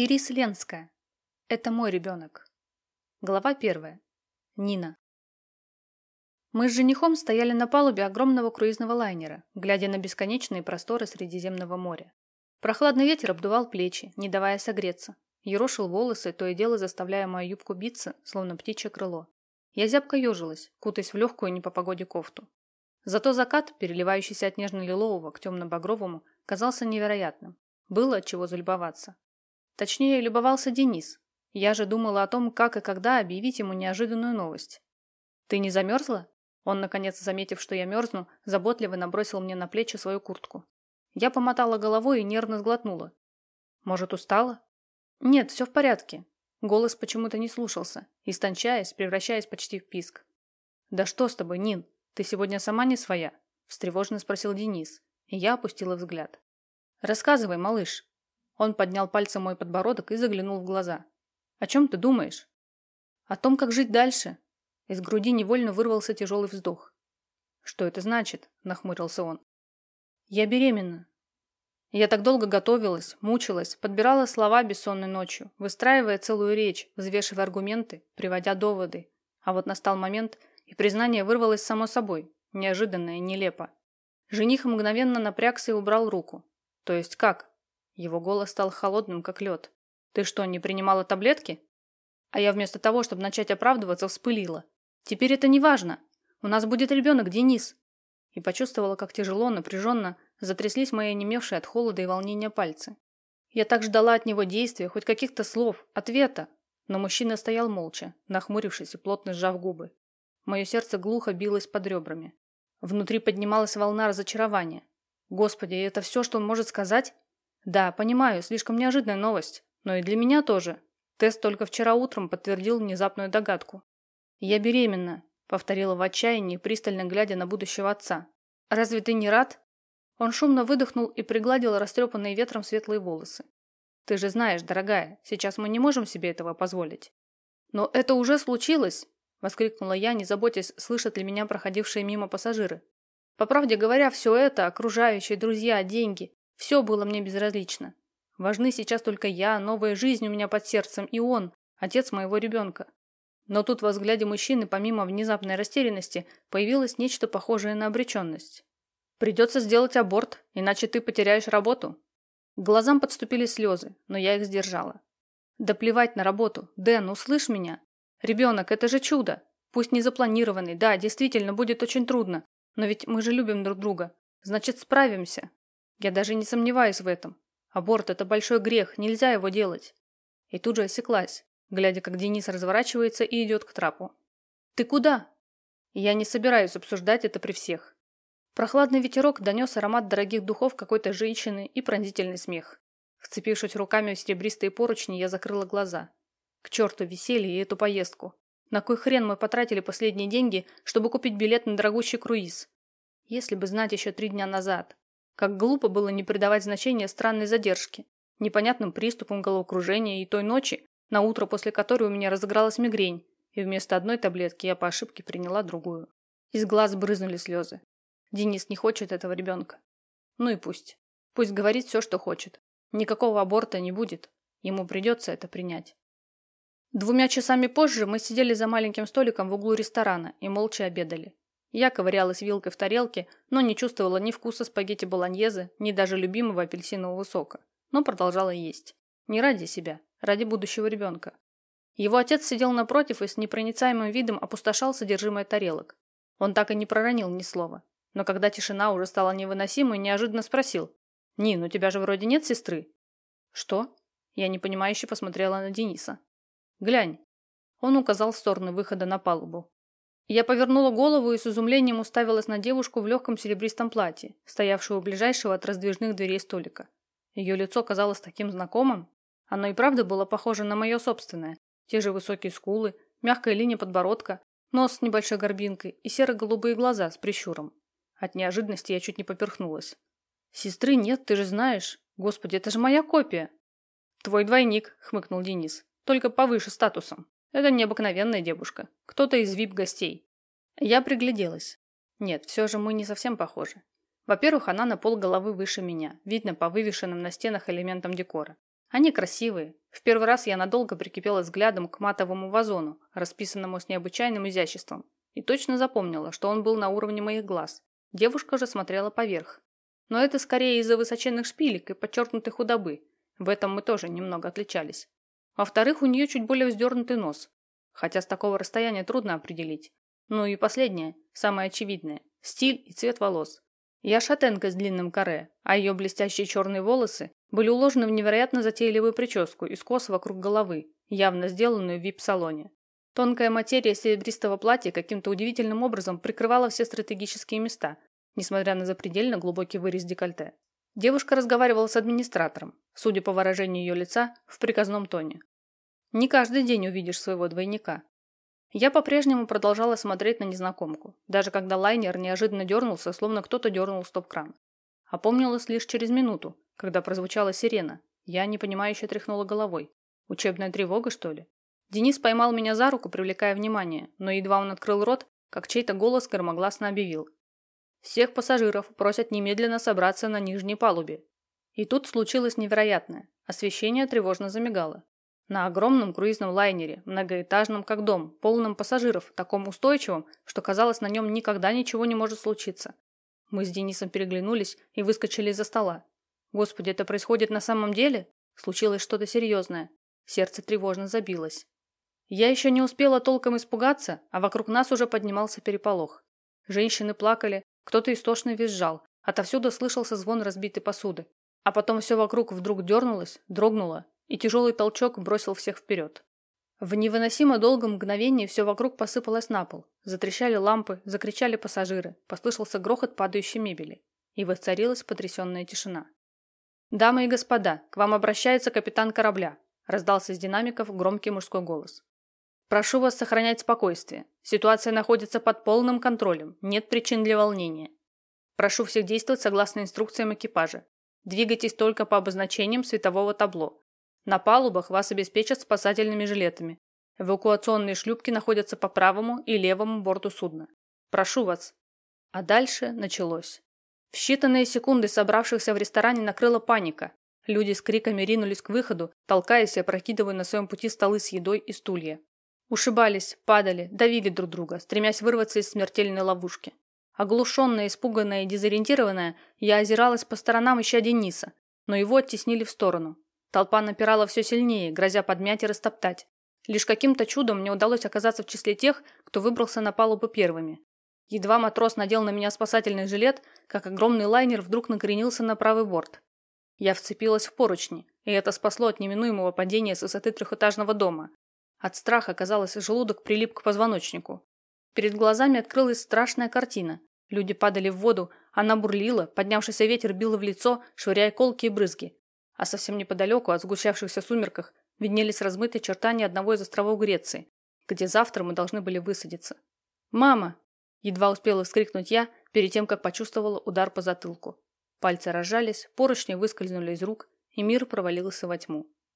Ирис Ленская. Это мой ребенок. Глава первая. Нина. Мы с женихом стояли на палубе огромного круизного лайнера, глядя на бесконечные просторы Средиземного моря. Прохладный ветер обдувал плечи, не давая согреться. Ерошил волосы, то и дело заставляя мою юбку биться, словно птичье крыло. Я зябко ежилась, кутаясь в легкую не по погоде кофту. Зато закат, переливающийся от нежно-лилового к темно-багровому, казался невероятным. Было от чего залюбоваться. Точнее, любовался Денис. Я же думала о том, как и когда объявить ему неожиданную новость. «Ты не замерзла?» Он, наконец, заметив, что я мерзну, заботливо набросил мне на плечи свою куртку. Я помотала головой и нервно сглотнула. «Может, устала?» «Нет, все в порядке». Голос почему-то не слушался, истончаясь, превращаясь почти в писк. «Да что с тобой, Нин? Ты сегодня сама не своя?» встревоженно спросил Денис, и я опустила взгляд. «Рассказывай, малыш». Он поднял пальцем мой подбородок и заглянул в глаза. «О чем ты думаешь?» «О том, как жить дальше». Из груди невольно вырвался тяжелый вздох. «Что это значит?» – нахмурился он. «Я беременна». Я так долго готовилась, мучилась, подбирала слова бессонной ночью, выстраивая целую речь, взвешивая аргументы, приводя доводы. А вот настал момент, и признание вырвалось само собой, неожиданно и нелепо. Жених мгновенно напрягся и убрал руку. «То есть как?» Его голос стал холодным, как лед. «Ты что, не принимала таблетки?» А я вместо того, чтобы начать оправдываться, вспылила. «Теперь это не важно. У нас будет ребенок, Денис!» И почувствовала, как тяжело, напряженно затряслись мои онемевшие от холода и волнения пальцы. Я так ждала от него действия, хоть каких-то слов, ответа. Но мужчина стоял молча, нахмурившись и плотно сжав губы. Мое сердце глухо билось под ребрами. Внутри поднималась волна разочарования. Господи, это все, что он может сказать? Да, понимаю, слишком неожиданная новость. Но и для меня тоже. Тест только вчера утром подтвердил внезапную догадку. «Я беременна», — повторила в отчаянии, пристально глядя на будущего отца. «Разве ты не рад?» Он шумно выдохнул и пригладил растрепанные ветром светлые волосы. «Ты же знаешь, дорогая, сейчас мы не можем себе этого позволить». «Но это уже случилось!» – воскликнула я, не заботясь, слышат ли меня проходившие мимо пассажиры. По правде говоря, все это, окружающие, друзья, деньги, все было мне безразлично. Важны сейчас только я, новая жизнь у меня под сердцем и он, отец моего ребенка. Но тут во взгляде мужчины, помимо внезапной растерянности, появилось нечто похожее на обреченность. «Придется сделать аборт, иначе ты потеряешь работу». К глазам подступили слезы, но я их сдержала. «Да плевать на работу. Дэн, услышь меня. Ребенок – это же чудо. Пусть не запланированный, да, действительно, будет очень трудно. Но ведь мы же любим друг друга. Значит, справимся. Я даже не сомневаюсь в этом. Аборт – это большой грех, нельзя его делать. И тут же осеклась, глядя, как Денис разворачивается и идет к трапу. «Ты куда?» Я не собираюсь обсуждать это при всех. Прохладный ветерок донес аромат дорогих духов какой-то женщины и пронзительный смех. Вцепившись руками в серебристые поручни, я закрыла глаза. К черту веселье и эту поездку. На кой хрен мы потратили последние деньги, чтобы купить билет на дорогущий круиз? Если бы знать еще три дня назад. Как глупо было не придавать значения странной задержке, непонятным приступам головокружения и той ночи, на утро после которой у меня разыгралась мигрень, и вместо одной таблетки я по ошибке приняла другую. Из глаз брызнули слезы. Денис не хочет этого ребенка. Ну и пусть. Пусть говорит все, что хочет. Никакого аборта не будет. Ему придется это принять. Двумя часами позже мы сидели за маленьким столиком в углу ресторана и молча обедали. Я ковырялась вилкой в тарелке, но не чувствовала ни вкуса спагетти болоньезе, ни даже любимого апельсинового сока, но продолжала есть. Не ради себя, ради будущего ребенка. Его отец сидел напротив и с непроницаемым видом опустошал содержимое тарелок. Он так и не проронил ни слова. Но когда тишина уже стала невыносимой, неожиданно спросил. «Нин, у тебя же вроде нет сестры?» «Что?» Я непонимающе посмотрела на Дениса. «Глянь». Он указал в сторону выхода на палубу. Я повернула голову и с изумлением уставилась на девушку в легком серебристом платье, стоявшую у ближайшего от раздвижных дверей столика. Ее лицо казалось таким знакомым. Оно и правда было похоже на мое собственное. Те же высокие скулы, мягкая линия подбородка, нос с небольшой горбинкой и серо-голубые глаза с прищуром. От неожиданности я чуть не поперхнулась. «Сестры нет, ты же знаешь. Господи, это же моя копия!» «Твой двойник», — хмыкнул Денис. «Только повыше статусом». Это необыкновенная девушка. Кто-то из вип-гостей. Я пригляделась. Нет, все же мы не совсем похожи. Во-первых, она на пол головы выше меня, видно по вывешенным на стенах элементам декора. Они красивые, В первый раз я надолго прикипела взглядом к матовому вазону, расписанному с необычайным изяществом, и точно запомнила, что он был на уровне моих глаз. Девушка же смотрела поверх. Но это скорее из-за высоченных шпилек и подчеркнутой худобы. В этом мы тоже немного отличались. Во-вторых, у нее чуть более вздернутый нос. Хотя с такого расстояния трудно определить. Ну и последнее, самое очевидное – стиль и цвет волос. Я шатенка с длинным каре, а ее блестящие черные волосы были уложены в невероятно затейливую прическу из кос вокруг головы, явно сделанную в вип-салоне. Тонкая материя серебристого платья каким-то удивительным образом прикрывала все стратегические места, несмотря на запредельно глубокий вырез декольте. Девушка разговаривала с администратором, судя по выражению ее лица, в приказном тоне. Не каждый день увидишь своего двойника. Я по-прежнему продолжала смотреть на незнакомку, даже когда лайнер неожиданно дернулся, словно кто-то дернул стоп-кран. Опомнилась лишь через минуту, когда прозвучала сирена. Я непонимающе тряхнула головой. Учебная тревога, что ли? Денис поймал меня за руку, привлекая внимание, но едва он открыл рот, как чей-то голос громогласно объявил. «Всех пассажиров просят немедленно собраться на нижней палубе». И тут случилось невероятное. Освещение тревожно замигало. На огромном круизном лайнере, многоэтажном как дом, полном пассажиров, таком устойчивом, что казалось, на нем никогда ничего не может случиться. Мы с Денисом переглянулись и выскочили из-за стола. Господи, это происходит на самом деле? Случилось что-то серьезное. Сердце тревожно забилось. Я еще не успела толком испугаться, а вокруг нас уже поднимался переполох. Женщины плакали, кто-то истошно визжал, отовсюду слышался звон разбитой посуды. А потом все вокруг вдруг дернулось, дрогнуло, и тяжелый толчок бросил всех вперед. В невыносимо долгом мгновении все вокруг посыпалось на пол. Затрещали лампы, закричали пассажиры, послышался грохот падающей мебели. И воцарилась потрясенная тишина. «Дамы и господа, к вам обращается капитан корабля», раздался из динамиков громкий мужской голос. Прошу вас сохранять спокойствие. Ситуация находится под полным контролем. Нет причин для волнения. Прошу всех действовать согласно инструкциям экипажа. Двигайтесь только по обозначениям светового табло. На палубах вас обеспечат спасательными жилетами. Эвакуационные шлюпки находятся по правому и левому борту судна. Прошу вас. А дальше началось. В считанные секунды собравшихся в ресторане накрыла паника. Люди с криками ринулись к выходу, толкаясь и опрокидывая на своем пути столы с едой и стулья. Ушибались, падали, давили друг друга, стремясь вырваться из смертельной ловушки. Оглушенная, испуганная и дезориентированная, я озиралась по сторонам, ища Дениса, но его оттеснили в сторону. Толпа напирала все сильнее, грозя подмять и растоптать. Лишь каким-то чудом мне удалось оказаться в числе тех, кто выбрался на палубу первыми. Едва матрос надел на меня спасательный жилет, как огромный лайнер вдруг накренился на правый борт. Я вцепилась в поручни, и это спасло от неминуемого падения с высоты трехэтажного дома. От страха, казалось, желудок прилип к позвоночнику. Перед глазами открылась страшная картина. Люди падали в воду, она бурлила, поднявшийся ветер бил в лицо, швыряя колки и брызги. А совсем неподалеку, от сгущавшихся сумерках, виднелись размытые чертания одного из островов Греции, где завтра мы должны были высадиться. «Мама!» – едва успела вскрикнуть я, перед тем, как почувствовала удар по затылку. Пальцы разжались, поручни выскользнули из рук, и мир провалился во тьму.